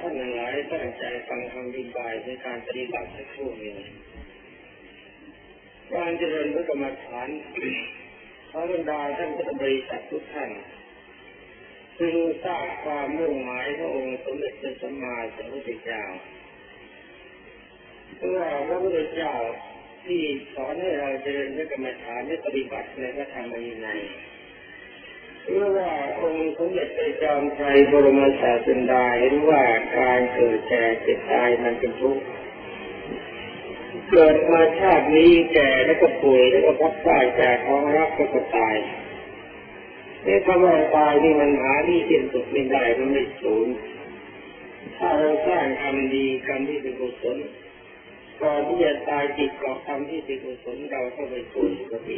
ท่านหลายตั้งใจฟังคำอธิบายในการปฏิบัติสักครู่หนึ่งการเจริญพระกรรมฐานพระบรรดาท่านพุทธบริษัททุกท่านพึงทราบความมุ่งหมายพระองค์สมเด็จพระสัมมาสัมพุทธเจ้าเพื่อพระพุทธเจ้าที่สอนให้เราเจริญพระกรรมฐานและปฏิบัติในพระธรรมวินัย เพื่อว่าองค์สมเด็จพระจอมไตรบรมศาสดาเห็นว่าการเกิดแก่เจ็บตายมันเป็นทุกข์เกิดมาชาตินี้แก่แล้วก็ป่วยแล้วก็พัดตายจากท้องรักก็ก็ตายนี่คำว่าตายนี่มันหาที่สิ้นสุดไม่ได้มันไม่สูญถ้าเราสร้างกรรมดีกรรมที่เป็นกุศลก่อนที่จะตายจิตก่อทำที่เป็นกุศลเราก็ไปสู่สุคติ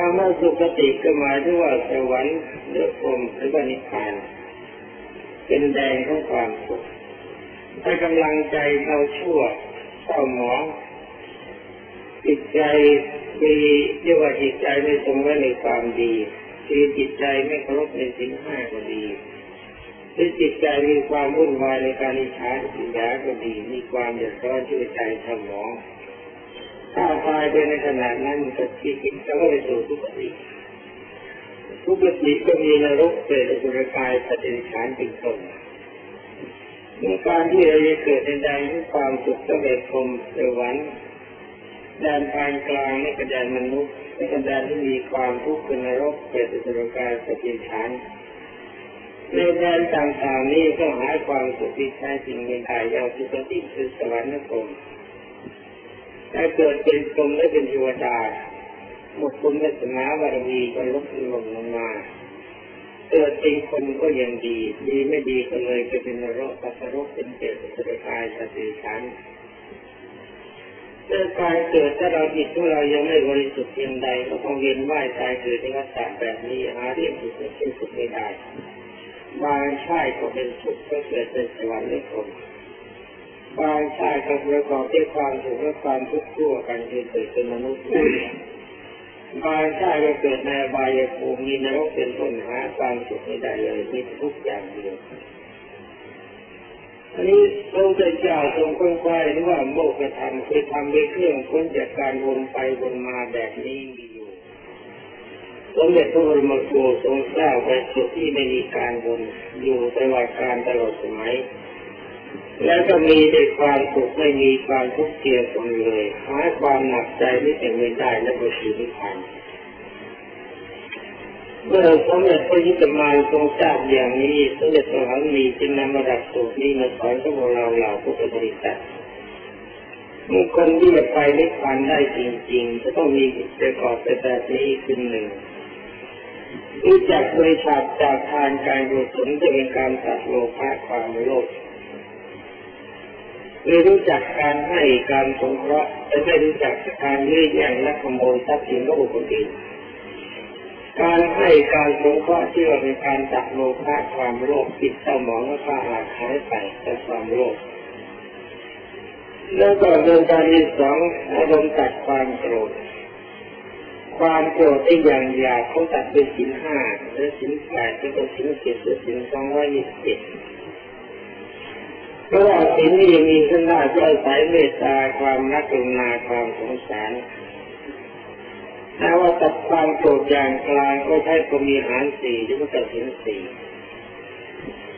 คำว่าสุคติก็หมายถึงว่าสวรรค์หรือพรมหรือว่านิพพาน เป็นแดงของความสุขถ้ากำลังใจเราชั่วเศร้าหมองจิตใจมีเรียกว่าจิตใจไม่ทรงไว้ในความดีคือจิตใจไม่เคารพในสิ่งห้าก็ดีหรือจิตใจมีความวุ่นวายในการอิจฉาสิยาก็ดี มีความเดือดร้อนที่ใจสมอง ถ้าตายไปในขณะนั้นก็ที่จิตจะก็ไปสู่ทุกข์ทุกข์ก็มีนรกเปรตสุรกายปฏิฉานเป็นต้นในการที่เราจะเกิดในแดที่ความสุขสำเร็จพรมสวรรค์แดนปานกลางนี่ก็แดนมนุษย์นี่ก็แดนที่มีความทุกข์เป็นนรกเปรตสุรกายปฏิฉานในแดนต่างๆนี้ก็หาความสุขที่แท้จริงไม่ได้ยาวสุคติคือสวรรค์นรก ถ้าเกิดเป็นกรมและเป็นเทวดาหมดคุณและสนาบารมีก็ลดลงลงมา เกิดเป็นคนก็ยังดี ดีไม่ดีก็เลยจะเป็นนรกปัสรกเป็นเปรตสุรกายสติฉันเรื่องการเกิดถ้าเราจิตของเรายังไม่บริสุทธิ์เพียงใด ก็ต้องเวียนว่ายตายเกิดในวัฏฏะแบบนี้หาเรื่องสุดสิ้นสุดไม่ได้บางชาติก็เป็นสุขก็เกิดเป็นสวรรค์ใน คนบางชาติก็ประกอบด้วยความสุขและความทุกข์ทั่วกันคือเกิดเป็นมนุษย์บางชาติก็เกิดในบายภูมิมีนรกเป็นต้นหาความสุขไม่ได้เลยมีทุกอย่างเดียวอันนี้พระพุทธเจ้าทรงค้นคว้าหรือว่าโมกธรรมคือทำด้วยเครื่องพ้นจากการวนไปวนมาแบบนี้มีอยู่สมเด็จพระบรมครูทรงทราบไว้สุดที่ไม่มีการวนอยู่ตลอดการตลอดสมัย แล้วก็มีแต่ความสุขไม่มีความทุกข์เกี่ยวกันเลยหาความหนักใจไม่เป็นไม่ได้และก็ชีวิตผ่านเมื่อสมเด็จพระยุทธมารทรงทราบอย่างนี้สมเด็จพระหังมีจึงนำมาดับสูตรนี้มาสอนพวกเราเหล่าพุทธบริษัทมีคนที่จะไปนิพพานได้จริงๆ จะต้องมีประกอบไปแบบนี้คือหนึ่งรู้จักบริษัทจากทานการกุศลจะเป็นการตัดโลภะความโลภ ไม่รู้จักการให้การสงเคราะห์แต่ไม่รู้จักการยื้อแย่งและขโมยทรัพย์สินของบุคคลอื่นการให้การสงเคราะห์ที่ว่าเป็นการตัดโลภะความโลภจิตเศร้าหมองและความหลักหายไปแต่ความโลภแล้วก็เรื่องการที่สองอารมณ์ตัดความโกรธความโกรธที่อย่างยาเขาตัดด้วยสินห้าหรือสินแปดหรือสินเจ็ดหรือสินสองร้อยยี่สิบ เพราะว่าสินนี้มีขึ้นได้จะอาศัยเมตตาความรักกรุณาความสงสารถ้าว่าตัดความโกรธอย่างกลางก็ใช้พรมีหารสี่หรือว่าตัดสินสี่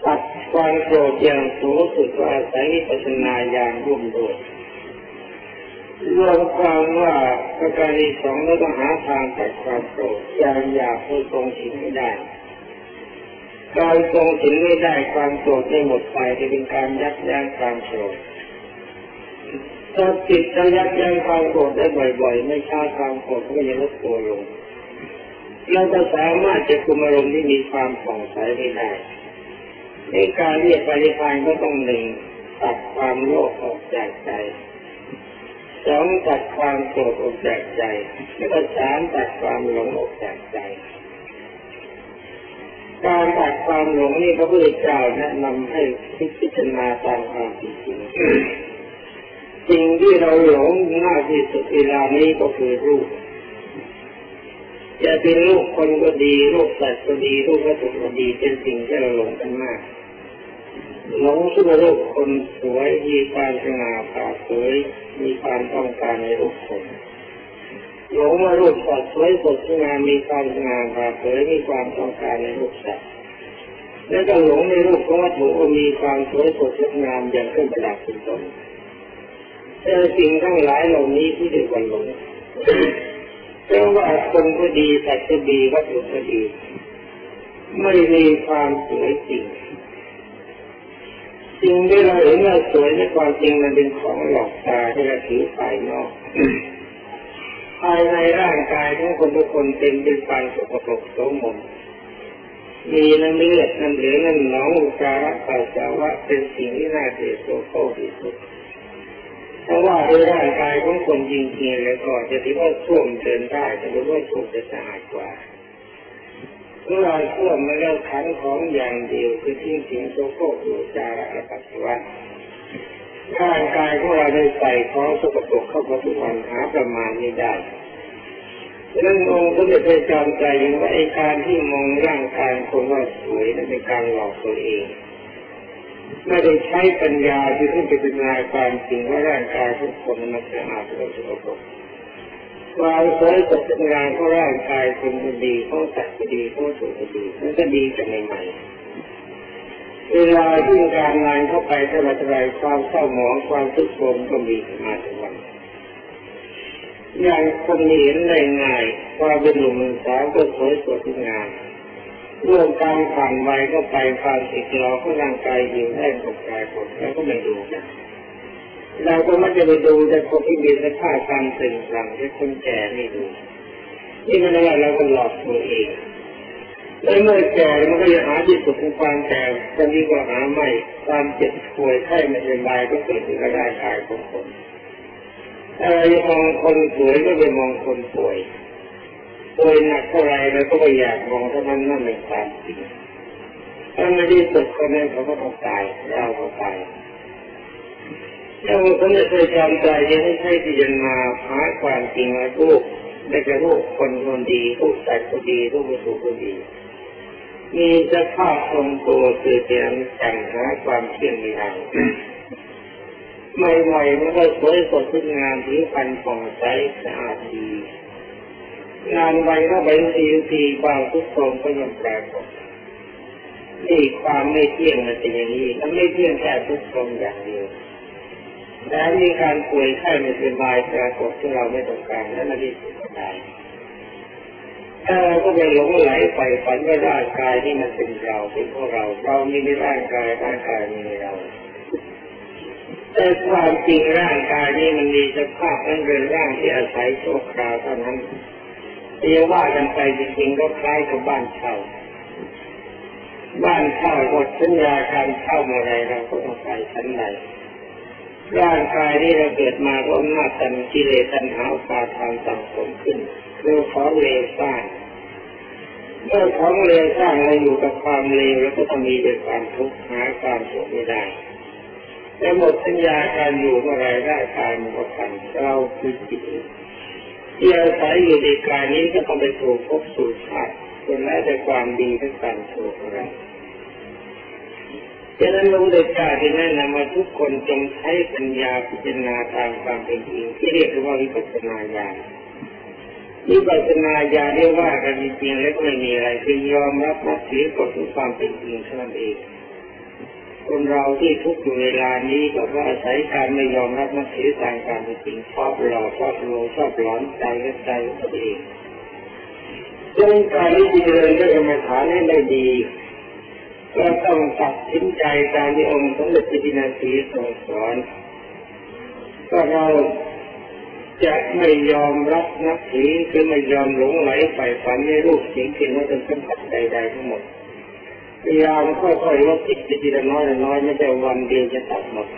ตัดความโกรธอย่างสูงสุดก็อาศัยวิปัสสนาอย่างร่วมด้วยรวมความว่าประการที่สองเราต้องหาทางตัดความโกรธอย่างอยากให้ทรงสินไม่ได้ การทรงสินไม่ได้ความโกรธไม่หมดไปจะเป็นการยับยั้งความโกรธถ้าจิตจะยับยั้งความโกรธได้บ่อย ๆ ไม่ช้าความโกรธก็จะลดตัวลงเราจะสามารถจะคุมอารมณ์ที่มีความผ่องใสไม่ได้ในการเรียกปฏิพานก็ต้องหนึ่งตัดความโลภออกจากใจสองตัดความโกรธออกจากใจ แล้วก็สามตัดความหลงออกจากใจ การตัดความหลงนี่พระพุทธเจ้าแนะนำให้พิจารณาตามความจริงสิ่งที่เราหลงมากที่สุดเวลานี้ก็คือรูป จะเป็นรูปคนก็ดีรูปสัตว์ก็ดีรูปวัตถุก็ดีเป็นสิ่งที่เราหลงกันมากหลงคิดว่รูปคนสวยมีความสง่าผ่าเผยมีความต้องการในรูปคน หลงว่ารูปสัตว์สวยสดงามมีความสง่าผ่าเผยมีความต้องการในรูปสัตว์แล้วก็หลงในรูปของวัตถุมีความสวยสดงามอย่างเครื่องประดับเป็นต้นแต่สิ่งทั้งหลายเหล่านี้ที่เรียกว่าหลงเพราะว่าคนก็ดีสัตว์ก็ดีวัตถุก็ดี ไม่มีความสวยจริงสิ่งที่เราเห็นว่าสวยในความจริงมันเป็นของหลอกตาที่เราถือฝ่ายนอก ภายในร่างกายของคนทุกคนเต็มด้วยความสกปรกโสมมมีน้ำเลือดน้ำเหลืองน้ำหนองอุจาระปัสสาวะเป็นสิ่งที่น่าเสียโสโครกที่สุดเพราะว่าในร่างกายของคนจริงๆแล้วก็จะถือว่าส้วมเดินได้แต่ว่าส้วมจะสะอาดกว่าเมื่อเราส้วมมาแล้วขันของอย่างเดียวคือทิ้งสิ่งโสโครกอุจจาระปัสสาวะ ร่างกายของเราได้ใส่ของสกปรกเข้ามาทุกวันหาประมาณไม่ได้ดังนั้นองค์ก็จะไปจำใจว่าไอ้การที่มองร่างกายคนว่าสวยนั้นเป็นการหลอกตัวเอง ไม่ได้ใช้ปัญญาที่ขึ้นไปเป็นนายความจริงว่าร่างกายทุกคนมันสะอาดและสกปรกความสวยสดงามของร่างกายคนดีของสัตว์ดีของสุขดีมันก็ดีกันใหม่ๆ เวลาที่การงานเข้าไปเท่าไรความเศร้าหมองความทุกข์โศกก็มีมาทุกวันอย่างคนเห็นได้ง่ายว่าเป็นหนุ่มสาวก็สวยสดงามเมื่อการผ่านไปก็ไปความติดรอของร่างกายยิงได้ตกใจหมดแล้วก็ไม่ดูนเราก็ไม่จะไปดูแต่คนที่มีสภาพการตึงหลังที่คนแก่ไม่ดูนี่มันอะไรเราก็หลอกตัวเอง แล้วเมื่อแก่มันก็จะหาที่สุดของความแก่จะดีกว่าหาไม่ความเจ็บป่วยไข้ไม่สบายก็เกิดขึ้นกับร่างกายของคนอะไรมองคนสวยก็ไปมองคนป่วยป่วยหนักเท่าไรเราก็ไม่อยากมองเท่านั้นนั่นเป็นความจริงถ้าไม่ได้สุดคนนั้นเขาก็ต้องตายเราก็ตายถ้าคนจะเคยจำใจยังไม่ใช่ที่จะมาหาความจริงมาลูกได้จะลูกคนคนดีลูกสัตว์คนดีลูกวัตถุคนดี มีสภาพทรงตัวคือเตียงจังหาความเที่ยงไม่ได้ใหม่ๆมันก็สวยสดขึ้นงานผิวพรรณผ่องใสสะอาดดีงานใบก็ใบสีทีบางทุกโทมก็ยังแปลกนี่ความไม่เที่ยงมันเป็นอย่างนี้มันไม่เที่ยงแค่ทุกโทมอย่างเดียวและมีการป่วยไข้ไม่สบายปรากฏที่เราไม่ต้องการและไม่ได้สุขใจถ้ ก็ไปหลงไหลไปฝันว่าร่างกายที่มันเป็นเราเป็นพวกเรา เรามีในร่างกายร่างกายมีในเราแต่ความจริงร่างกายนี้มันมีสภาพนั้นเป็นร่างที่อาศัยโชคคราวเท่านั้นเรียกว่ากันไปจริงๆก็คล้ายกับบ้านเช่าบ้านเช่าหมดสัญญาการเช่าเมื่อไรเราก็ต้องไปชั้นใด ร่างกายที่เราเกิดมาก็อำนาจตันกิเลสตัณหาปาทานสังสมขึ้นเรื่องของเลวสร้างเมื่อของเลวสร้างเราอยู่กับความเลวแล้วก็ต้องมีแต่ความทุกข์หาความสุขไม่ได้แต่หมดสัญญาการอยู่เมื่อไรได้กายมันก็ทันเราคือจิตที่อาศัยอยู่ในกายนี้ก็ต้องไปสู่ภพสู่ชาติจนได้แต่ความดีทั้งการสู่ของเร ดังนั้นลงเด็กกาที่แนะนำมาทุกคนจงใช้ปัญญาพิจารณาตามความเป็นจริงที่เรียกว่าวิปัสสนาญาณวิปัสสนาญาณเรียกว่ากันจริงแล้วไม่มีอะไรคือยอมรับนับถือกฎของความเป็นจริงเท่านั้นเองคนเราที่ทุกอยู่เวลานี้ก็เพราะอาศัยการไม่ยอมรับนับถือตามการเป็นจริงชอบหลอกชอบโลชอบร้อนใจก็ใจตัวเองดังนั้นการที่จะเดินก็จะมาฐานให้ได้ดี ก็ต้องตัดสินใจตามที่องค์สมเด็จพระจินาสีทรงสอนก็เราจะไม่ยอมรับนับถือคือไม่ยอมหลงไหลไปฝันในรูปสิ่งที่ว่าเป็นสัมผัสใดๆทั้งหมดพยายามค่อยๆลดติดไปทีละน้อยละน้อยไม่ใช่วันเดียวจะตัดหมด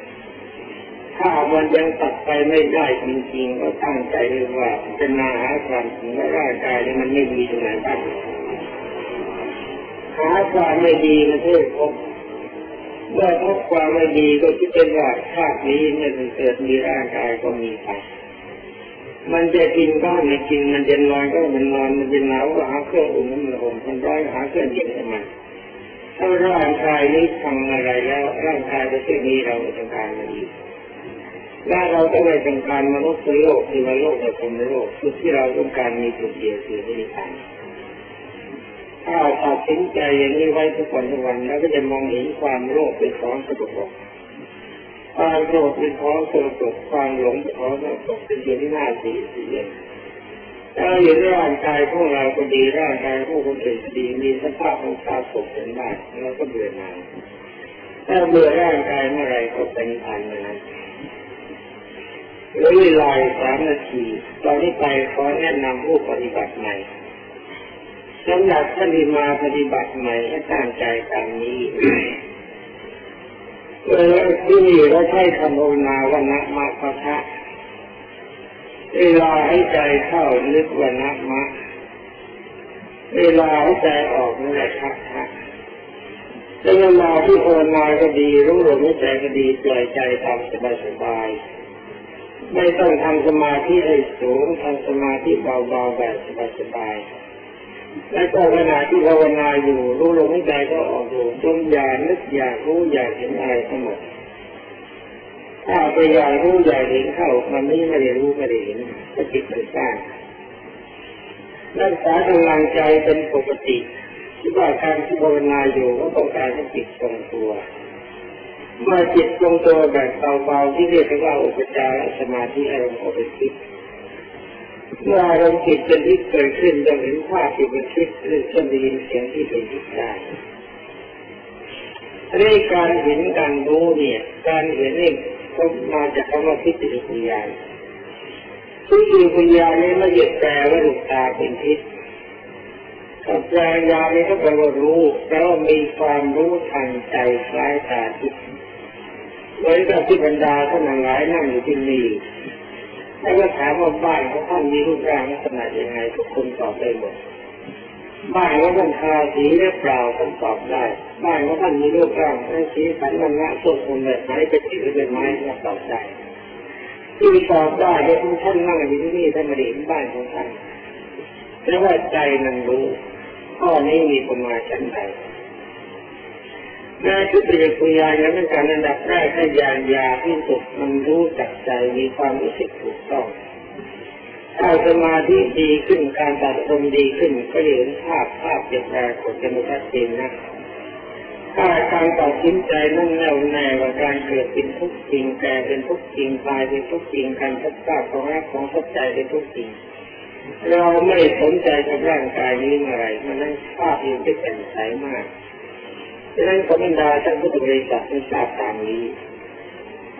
ถ้าวันยังตัดไปไม่ได้จริงๆก็ตั้งใจเลยว่าจะนาหาความจริงว่าร่างกายนี้มันไม่ดีตรงไหนบ้าง ความไม่ดีมาเพื่อพบเมื่อพบความไม่ดีก็คิดเป็นว่าชาตินี้เมื่อเกิดมีร่างกายก็มีไปมันจะกินก็ไม่กิน มันจะนอนก็มันนอน มันจะหนาวก็หาเครื่องอุ่นมันห่มมันร้อนหาเครื่องเย็นให้มันถ้าร่างกายนี้ทำอะไรแล้ว ร่างกายประเภทนี้เราไม่ต้องการมันอีกและเราก็ไม่ต้องการมนุษย์โลกที่ว่าโลกกับคนโลกคือที่เราต้องการมีจุดเดียวคือนิพพาน ถ้าตัดสินใจอย่างนี้ไว้ทุกวันทุกวันแล้วก็จะมองเห็นความโลภเป็นของสกปรกความโกรธเป็นของสกปรกความหลงเป็นของสกปรกเป็นสิ่งที่น่าเสีเสียถ้าเห็นร่างกายพวกเราก็ดีร่างกายพวกคนอื่นดีมีสภาพของตาสกเป็นได้แล้วก็เบื่อหน่ายถ้าเบื่อร่างกายเมื่อไรก็เป็นพันเมื่อนั้นเหลือเวลาสามนาทีตอนนี้ไปขอแนะนำผู้ปฏิบัติใหม่ สำหรับท่านที่มาปฏิบัติใหม่ให้ตั้งใจตามนี้เออที่นี่เราใช้คำภาวนาว่านะมาพะทะเวลาให้ใจเข้านึกว่านะมะ เวลาให้ใจออกนั่นแหละทะทะแล้วเวลาที่ภาวนาก็ดีรู้ลมหายใจก็ดีปล่อยใจทำสบายสบายไม่ต้องทำสมาธิให้สูงทำสมาธิเบาๆแบบสบายๆ และก็ขณะที่ภาวนาอยู่ รู้ลมหายใจก็ออกอยู่จนอย่านึกอยากรู้อยากเห็นอะไรทั้งหมดถ้าไปอยากรู้อยากเห็นเข้ามันนี้ไม่ได้รู้ไม่ได้เห็นก็จิตไปสร้างรักษากำลังใจเป็นปกติที่ว่าการที่ภาวนาอยู่ก็ต้องการให้จิตทรงตัวเมื่อจิตทรงตัวแบบเบาๆที่เรียกว่าอุปจารสมาธิอารมณ์เป็นทิพย์ เมื่ออารมณ์จิตเป็นทิพย์เกิดขึ้นจะเห็นภาพที่เป็นทิพย์หรือจะได้ยินเสียงที่เป็นทิพย์ได้เรื่องการเห็นการรู้เนี่ย การเห็นนี่ก็มาจากคำว่าทิฏฐิปัญญาทิฏฐิปัญญานี้ไม่หยุดแปลว่าลูกตาเป็นทิพย์กับแปลยานี้ก็แปลว่ารู้แล้วมีความรู้ทางใจคล้ายตาทิพย์เหมือนกับที่บรรดาท่านหลายนั่งอยู่ที่นี่ แล้วก็ถามว่าบ้านของท่านมีรูปร่างลักษณะยังไงทุกคนตอบได้หมดบ้านของท่านทาสีหรือเปล่าท่านตอบได้ บ้านของท่านมีรูปร่างเป็นสีสันมันละสดคนแบบไหนเป็นสีหรือเป็นไม้ท่านตอบได้ที่ตอบได้เดี๋ยวท่านนั่งอยู่ที่นี่ท่านมาเห็นบ้านของท่านแล้ว่าใจมันรู้ข้อนี้มีประมาณชั้นใด แม้ทุกเป็นปุญญาอย่างเป็นการระดับแรกให้ยานยาที่สุดมันรู้จักใจมีความรู้สึกถูกต้องถ้าสมาธิดีขึ้นการตัดลมดีขึ้น ก็เห็นภาพภาพจะปรากฏจะไม่ชัดเจนนะถ้าการตัดสินใจนั่นแน่วแน่ว่าการเกิดเป็นทุกข์จริงแก่เป็นทุกข์จริงตายเป็นทุกข์จริงการทัดทาของรักของทัดใจเป็นทุกข์จริงเราไม่สนใจกับร่างกายนี้อะไรมันนั่งภาพยู่ที่แจ่มใสมาก ดังนั้นขอบรรดาท่านพุทธบริษัทให้ทราบตามนี้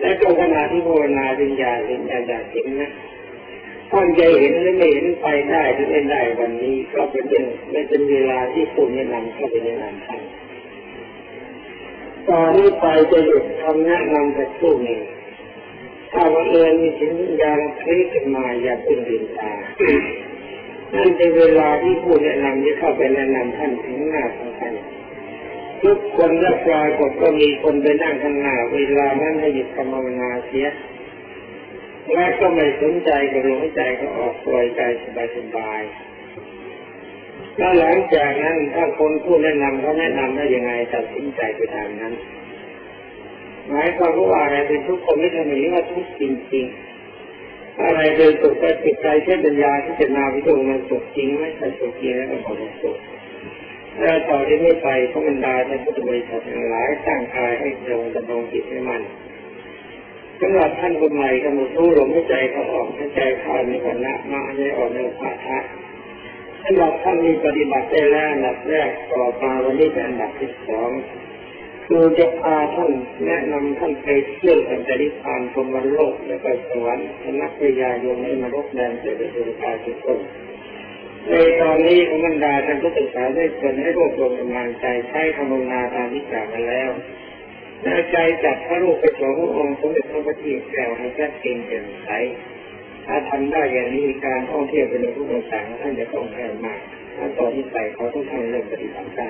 และก็ขณะที่ภาวนาวิญญาณวิญญาณอยากเห็นนะท่านจะเห็นหรือไม่เห็นไปได้หรือไม่ได้วันนี้ ก็เป็นเรื่องไม่เป็นเวลาที่คุณแนะนำเข้าไปแนะนำท่านตอนนี้ไปจะหยุดคำแนะนำแต่ผู้หนึ่งถ้าว่าเอิญมีสิ่งยาคลิกขึ้นมาอย่าเป็นดินตานั่นเป็นเวลาที่ผู้แนะนำจะเข้าไปแนะนำท่านถึงหน้าของท่าน ทุกคนและปลายกฏก็มีคนไปนั่งข้างหน้าเวลานั้นให้หยุดกรรมนาเสียและก็ไม่สนใจกับลมใจก็ออกปล่อยใจสบายๆแล้วหลังจากนั้นถ้าคนผู้แนะนำเขาแนะนำได้ยังไงตัดสินใจไปทางนั้นหมายความว่าอะไรเป็นทุกคนไม่ทำอย่างนี้ว่าทุกจริงๆอะไรโดยสุขก็จิตใจเช่นปัญญาที่จะนาวิจารณ์มันสุขจริงไหมถ้าสุขจริงแล้วก็บอกสุข แล้วต่อที่นี้ไปพระบรรดาท่านพุทธบริษัททั้งหลายตั้างกายให้ตรงดำรงจิตให้มันสำหรับท่านคนใหม่กำหนดรู้ลมหายใจเขาออกหายใจเข้าในวันละมาในออกในภาทะสำหรับท่านมีปฏิบัติได้แล้วอันดับแรกต่อมาวันนี้เป็นอันดับที่สองคือจะพาท่านแนะนำท่านไปเที่ยวกันจริพานพรมโลกและก็สวรรค์นักวิทยาโยมในนรกแดนเสด็จดุจาทุกคน ในตอนนี้ของบรรดาท่านผู้ศึกษาได้ผลให้รวบรวมกำลังใจใช้คำนาตามที่กล่าวมาแล้วน่าใจจับพระรูปไปสององค์สมเด็จพระบัณฑิตแก้วให้ชัดเจนแจ่มใสถ้าทำได้อย่างนี้การท่องเที่ยวเป็นผู้ต่างท่านจะต้องแข็งมากถ้าต่อนนี้ไปเขาต้องทำเรื่องปฏิบัติได้